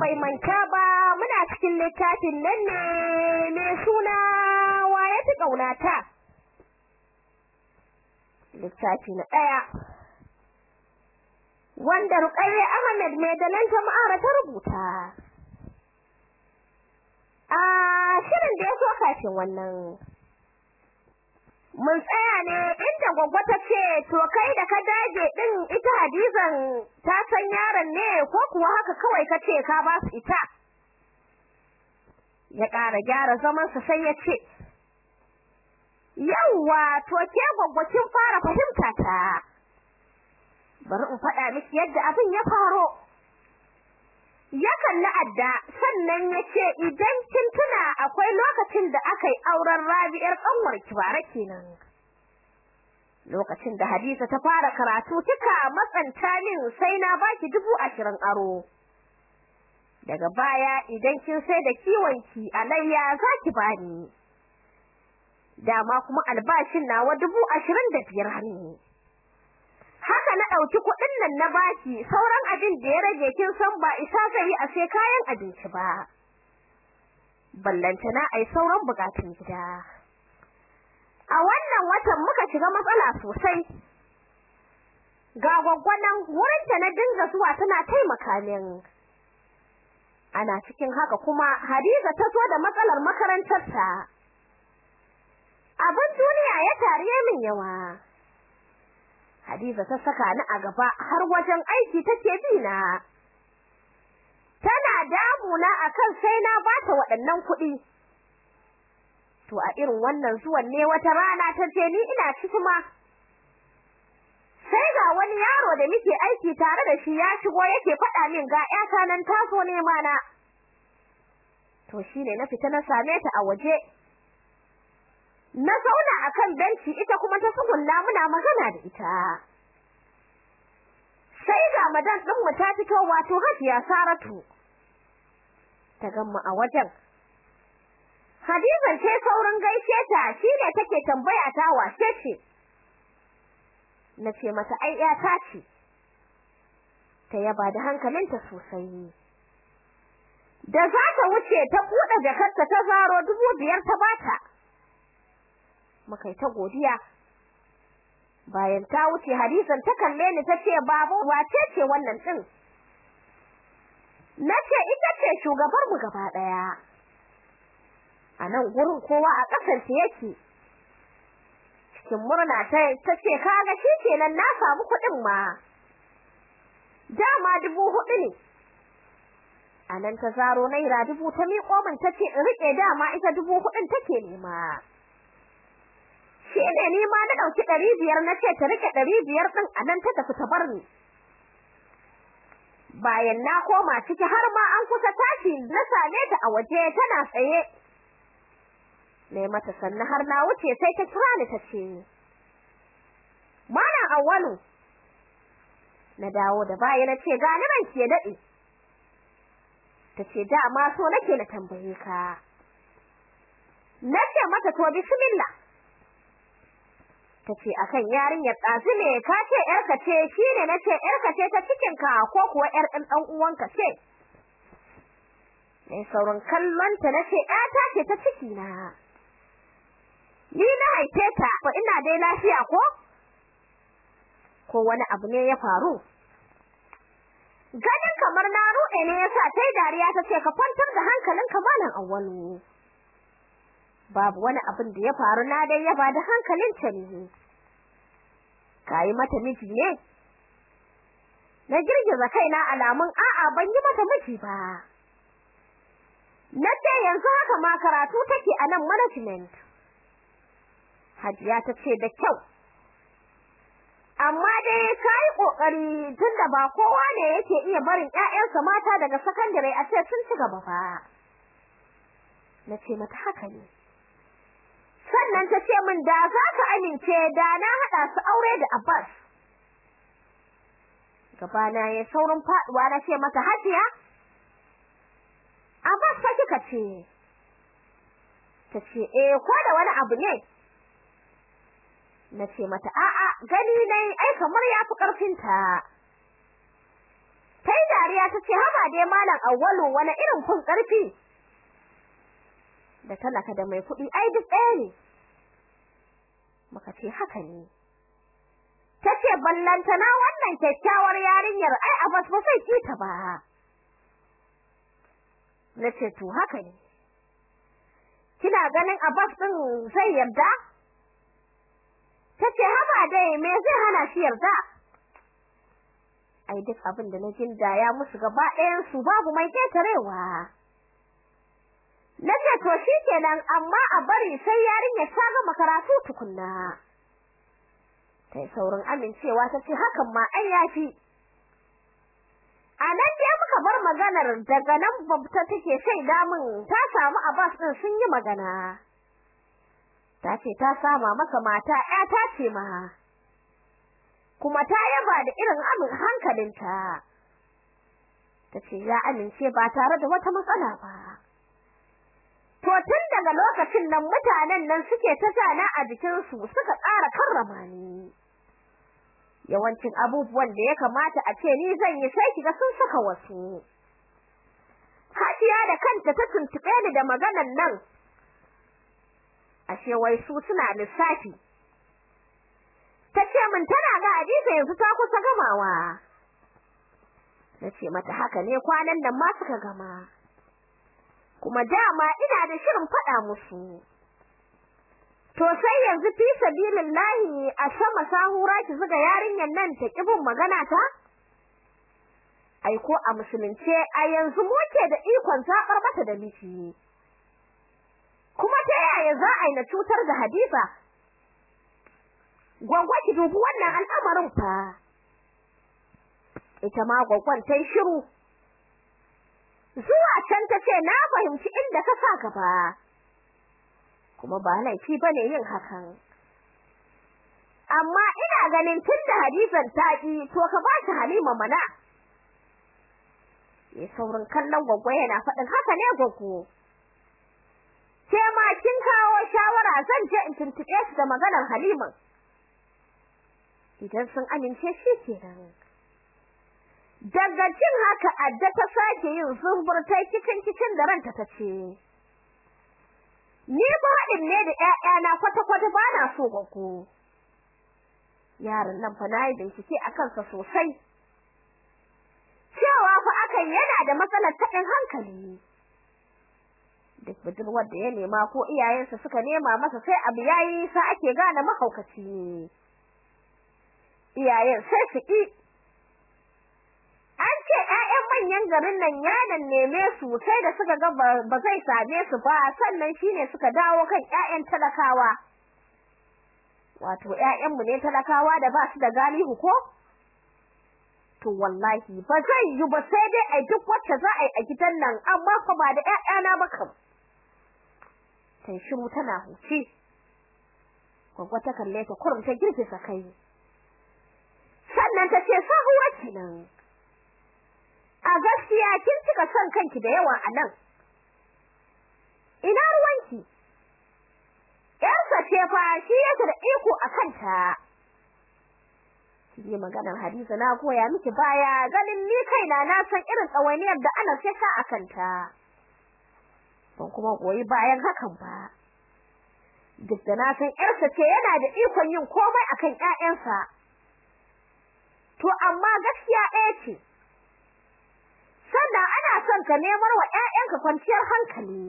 bai manta ba muna cikin littafin nan ne mai suna waye ta ƙaunata. littafi na ɗaya. wanda Ruqayyah Ahmad mai dalan jama'a ta rubuta a shirin da ya so kafin wannan mun tsaya ne inda gwaggwa ta ce to kai da ka dage din ita Hadizan ta san yaron ne ko kuwa haka kawai ka ce ka ba su ita? Ya ƙara gyara zamansa sai ya ce yawwa to ke gwaggwa kin fara fahimta ta. Bari in faɗa miki yadda abin ya faro ya kalli adda sannan ya ce idan kin tuna akwai lokacin da aka yi auren rabi'ar ƙanwar kibara kenan. Lokacin da Hadiza ta fara karatu kika matsanta min sai na baki dubu ashirin aro. Daga baya idan kin sai da kiwon ki alayya zaki bani. Dama kuma albashin nawa dubu ashirin da biyar ne haka na ɗauki kuɗin nan na baki sauran abin da ya rage kin san ba isa yi a sai kayan abinci ba. Ballantana ai sauran bukatun gida. A wannan watan muka shiga matsala sosai. Ga gwaggwanan wurin da na dinga zuwa tana taimaka min. Ana cikin haka kuma Hadiza ta zo da matsalar makarantarta. Abin duniya ya tariye min yawa. Hadiza ta saka ni a gaba har wajen aiki take bi na. Tana damuna akan sai na bata waɗannan kuɗi. To a irin wannan zuwan ne wata rana ta ce ni ina ciki ma. Sai ga wani yaro da muke aiki tare da shi ya shigo yake faɗa min ga ƴata nan ta zo nema na. To shine na fita na same ta a waje. Na zauna akan benci ita kuma ta tsugunna muna magana da ita. Sai ga madan din mu ta fito wato Hajiya Saratu. Ta gamma a wajen. Hadiza ce saurin gaishe ta shine take tambaya ta wace ce. Nace mata ai ta ce. Ta yaba da hankalinta sosai. Da za ta wuce ta buɗe jakarta ta zaro dubu biyar ta bata muka ta godiya. Bayan ta wuce hadisan ta kalle ni ta ce babu wace ce wannan din nace ita ce shugabar mu gaba ɗaya a nan gurin kowa a ƙasar ta yake. Cikin murna ta tace kaga shikenan na samu kuɗin ma. Dama dubu huɗu ne. A nan ta zaro naira dubu ta miƙo min tace in riƙe dama ita dubu hudun take nema. Shi ne ni ma na ɗauki 500 na ce ta riƙe 500 din a nan ta tafi ta bar ni. Bayan na koma ciki har ma an kusa tashi na same ta a waje tana tsaye. Ne mata sannan har na wuce sai ta kira ni tace mana awwalu na dawo da baya na ce ga nan ke daɗe tace da ma so nake na tambaye ka. Nace mata to bismillah. Tace akan yarinyar ɗazu ne? Ka ce yarka ce? Shine nace yarka ce ta cikin ka ko kuwa yar ɗan dan uwanka ce? Ne sauran kallon ta nace ƴata ce ta ciki na ni na haife ta fa ina dai lafiya ko? Ko wani abu ne ya faru? Ganin kamar na ruɗe ne yasa tai dariya ta ce ka kwantar da hankalinka malam awwalu babu wani abin da ya faru na dai ya ba da hankalin ta ne kai mata miji ne? Na girgiza kaina alamun a'a ban yi mata miji ba. Nace yanzu haka ma karatu take a nan management. Hajiya ta ce da kyau. Amma dai kai ƙoƙari tunda ba kowa ne yake iya barin ƴaƴansa mata daga sakandare a ce sun ci gaba ba. Nace mata haka ne. Sannan ta ce min da za ka amince da na haɗa su aure da Abbas. Gabana ya saurin faɗuwa na ce mata hajiya Abbas fa kika ce? Tace eh ko da wani abu ne. Nace mata a'a gani nai ai kamar yafi ƙarfin ta tai dariya tace haba dai malam awwalu wani irin kun ƙarfi da talaka da mai kuɗi ai duk ɗaya ne. Muka ce haka ne. Tace ballantana wannan kyakkyawar yarinyar ai ba sai ki ta ba. Nace to haka ne. Kina ganin abas din zai yarda? Tace haba dai me zai hana shi yarda? Ai duk abin da na ya musu gaba ɗayan su babu mai ketarewa nace to shikenan amma a bari sai yarinya ta gama karatu tukunna. Sai saurin amincewa ta ce hakan ma ai yafi a nan dai muka bar maganar daga nan babta take shaida min ta samu Abbas din sun yi magana. Ta ce ta sama maka mata ya ta ce ma. Kuma ta yaba da irin amin hankalinta. Tace ya amince ba tare da wata matsala ba. To tun daga lokacin nan mutanen nan suke ta tana a jikin su suka ƙara karrama ni. Yawancin abubuwan da ya kamata a ce ni zan yi sai kiga sun saka wasu. Hajiya da kanta ta tuntube ni da maganan nan. Ashe wai su suna lissafi. Tace min tana ga Hadiza yanzu ta kusa gamawa. Nace mata haka ne kwanan nan ma suka gama. Kuma dama ina da shirin faɗa musu. To sai yanzu fi sabilillahi a sama sahura ki zuga yarinyar nan ta kibin magana ta? Ai ko a musulunce a yanzu muke da ikon zabar mata da miki kuma ta yaya za a yi na cutar da Hadiza? Gwagwa ki dubi wannan al'amarin fa. Ita ma gwagwan tai shiru. Zuwa can ta ce na fahimci inda ka sa gaba. Kuma ba laifi ba ne yin hakan. Amma ina ganin tunda hadisan ta ki to ka ba shi Halima mana. Ya saurin kallon gwaggwa yana faɗin haka ne gwaggo ke ma kin kawo shawara zan je in tuntube su da maganar Halima idan sun amince shi kenan. Daga jin haka adda ta sake yin zumburtai cikin cikin da ranta tace ni ba haɗin ne da ƴaƴana kwata-kwata ba na so gwaggo yaron nan fa na yi bincike a kansa sosai. Cewa fa akan yana da matsalar taɗin hankali. Duk budurwar da ya nema ko iyayensa suka nema masa sai abu yayi sa ake gane mahaukaci iyayen sai su ƙi ce manyan garin nan ya neme su sai da suka ga ba zai same su ba. Sannan shine suka dawo kan ƴaƴan talakawa. Wato ƴaƴan mu ne talakawa da ba su da galihu ko? To wallahi ba zai yi ba sai dai ai duk wacce za a yi a gidan nan. Amma fa ba da ƴaƴana ba kam. Sai shiru tana huce. Gwagwa ta kalle ta kurum ta girgiza kai. Sannan ta ce sahuwa kenan. A gaskiya kin cika son kanki da yawa a nan. Ina ruwanki? Yarsa ce fa shi yake da iko a kanta. Yi maganar Hadiza na goya miki baya. Ganin ni kaina na san irin tsawaniyar da ana saka a kanta. Ban kuma goyi bayan hakan ba. Duk da na san yarsa ce yana da ikon yin komai akan ƴaƴansa. To amma gaskiya ɗaya ce. Sannan ana son ka nemar wa ƴaƴanka kwanciyar hankali.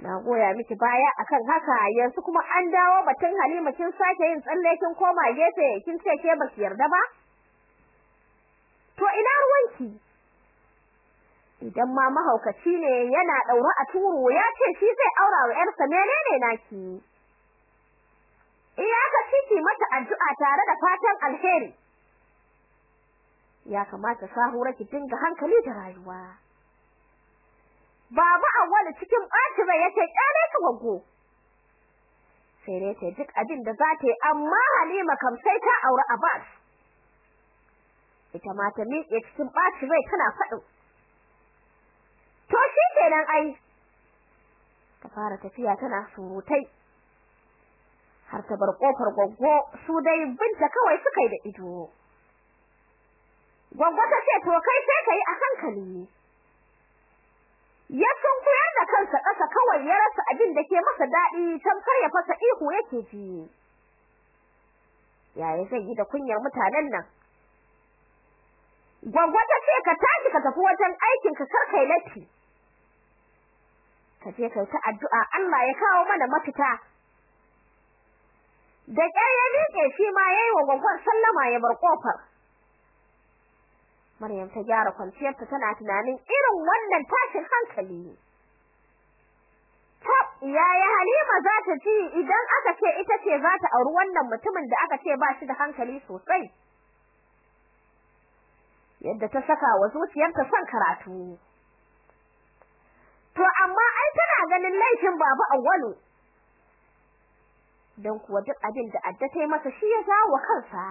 Na goya miki baya akan haka yanzu kuma an dawo batun Halima kin sake yin tsalle kin koma gefe kin ce ke baki yarda ba? To ina ruwanki? Idan ma mahaukaci ne yana daure a turu ya ce shi zai aura wa ƴarsa menene naki? Iyaka ciki mata addu'a tare da fatan alheri. Ya kamata sahura ki dinga hankali da rayuwa. Baba awwal cikin ɓaci bai ya ce ƙyale ka gaggo sai dai ta duk abin da za ta yi amma Halima kam sai ta aure Abbas. Ita ma ta miƙe cikin ɓaci bai tana faɗin. To shi kenan ai ta fara tafiya tana surutai. Har ta bar ƙofar gaggo su dai binta kawai suka yi da ido. Gwaggo ta ce to kai sai kai a hankali. ya sunkuyar da kansa ƙasa kawai ya rasa abin da ke masa daɗi tamkar ya fasa ihu yake ji. Yaya zai yi da kunyar mutanen nan? Gwagwa ta ce ka tashi ka tafi wajen aikin ka kar kai latti. Ka je kai ta addu'a Allah ya kawo mana mafita. Da ƙyar ya miƙe shi ma yayi wa gwagwar sallama ya bar ƙofar. Maryam ta gyara kwanciyarta tana tunanin irin wannan tashin hankali tab yaya Halima za ta ji idan aka ce ita ce za ta auri wannan mutumin da aka ce ba shi da hankali sosai? Yadda ta saka wa zuciyarta son karatu. To amma ai tana ganin laifin baba Awwalu dan kuwa duk abin da adda ta masa shi ya jawo kansa.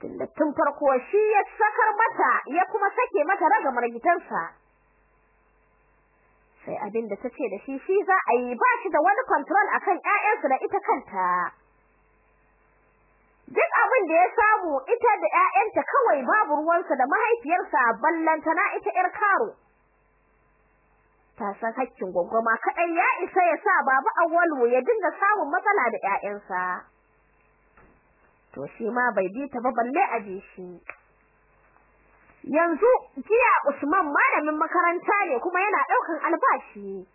Tunda tun farko shi ya sakar mata ya kuma sake mata ragamar gitansa sai abin da tace da shi shi za a yi ba shi da wani control akan ƴaƴansu da ita kanta. Duk abin da ya samu ita da ƴaƴanta kawai babu ruwansa da mahaifiyarsa ballantana ita ƴar karo. Ta san hakkin gwaggwama kaɗai ya isa ya sa baba awwalu ya dinga samun matsala da ƴaƴansa. To shi ma bai bi ta ba balle a ji shi. Yanzu jiya Usman malamin makaranta ne kuma yana ɗaukan albashi.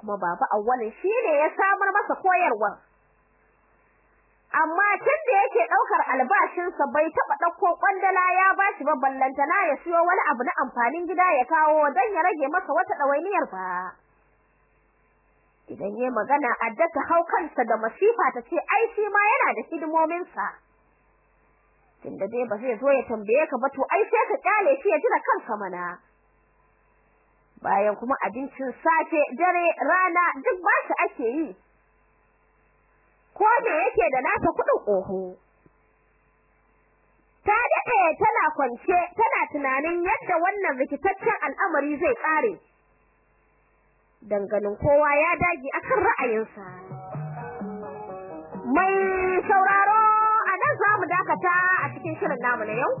Kuma baba awwalin shi ne ya samar masa koyarwa amma tun da yake ɗaukar albashinsa bai taba ɗauko kwandala ya bashi ba ballantana ya siyo wani abu na amfanin gida ya kawo dan ya rage masa wata dawainiyar ba. Idan yayi magana adda ta hau kansa da masifa ta ce ai shi ma yana da hidimomin sa tunda dai ba zai zo ya tambaye ka ba to ai sai ka ƙyale shi ya jira kansa mana. Bayan kuma abincin safe dare rana duk ba shi ake yi. Ko me yake da nasa kuɗin oho. Ta daɗe tana kwance tana tunanin yadda wannan rikitaccen al'amari zai kare danganin kowa ya dage akan ra'ayinsa. Mai sauraro a nan za mu dakata a cikin shirin namu na yau.